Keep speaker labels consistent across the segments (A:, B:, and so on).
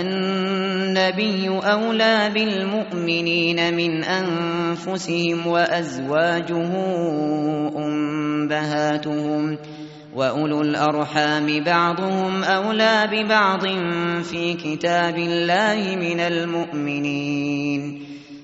A: النبي أولى بالمؤمنين من أنفسهم وأزواجه أمهاتهم وأولو الأرحام بعضهم أولى ببعض في كتاب الله من المؤمنين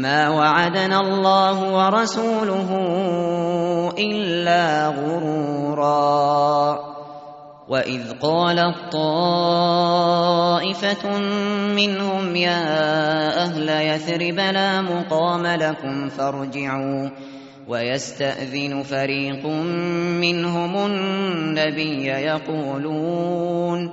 A: ما وعدنا الله ورسوله إلا غرورا. وإذ قالت طائفة منهم يا أهل يثرب لا مقام لكم فارجعوا. ويستأذن فريق منهم النبي يقولون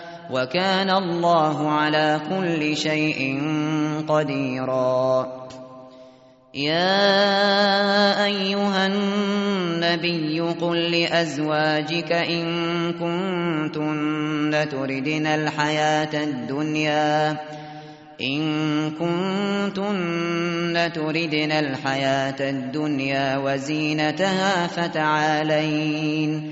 A: وكان الله على كل شيء قديرا. يا أيها النبي قل لأزواجك إن كنتن تردن الحياة الدنيا. إن كنتن تردن الحياة الدنيا وزينتها فتعالين.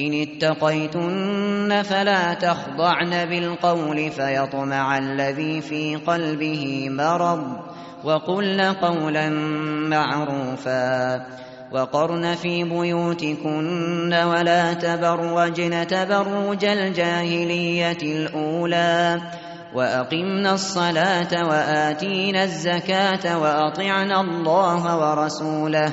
A: إن اتقيتن فلا تخضعن بالقول فيطمع الذي في قلبه مرض وقلن قولا معروفا وقرن في بيوتكن ولا تبرجن تبرج الجاهلية الأولى وأقمنا الصلاة وآتينا الزكاة وأطعنا الله ورسوله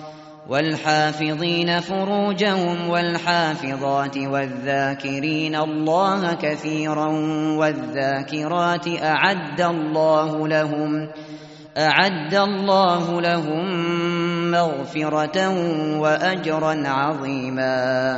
A: والحافظين فروجهم والحافظات والذاكرين الله كثيرا والذاكرات أعد الله لهم أعد الله لهم مغفرة وأجرا عظيما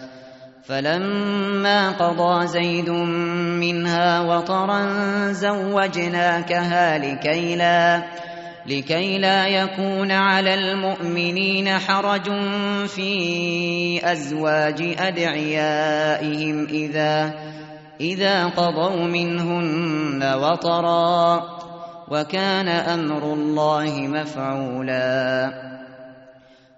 A: فلما قضى زيد منها وطرا زوجناكها لكي لا لكي لا يكون على المؤمنين حرج في أزواج أدعيائهم إذا إذا قضوا منهن وطرا وكان أمر الله مفعولا.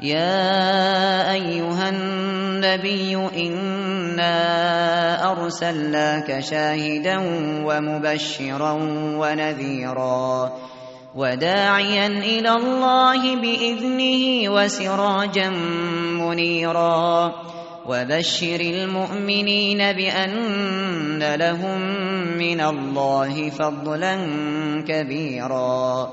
A: يا أيها النبي إنا أرسلناك شاهدا ومبشرا ونذيرا وداعيا إلى الله بإذنه وسراجا منيرا وبشر المؤمنين بأن لهم من الله فضلا كبيرا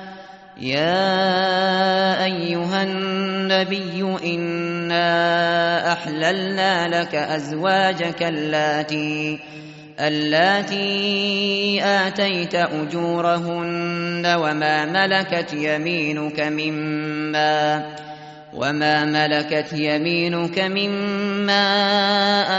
A: يا أيها النبي إنا أحللنا لك أزواجك اللاتي اللاتي آتيت أجورهن وما ملكت يمينك مما وما ملكت يمينك مما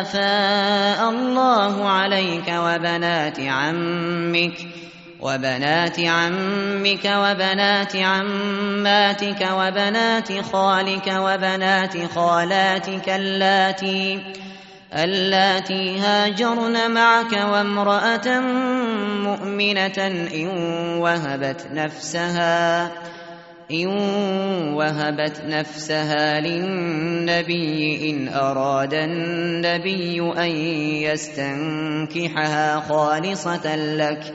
A: أفاء الله عليك وبنات عمك وبنات عمك وبنات عماتك وبنات خالك وبنات خالاتك اللاتي اللاتي هاجرن معك وامرأة مؤمنة إن وهبت نفسها إن وهبت نفسها للنبي إن أراد النبي أن يستنكحها خالصة لك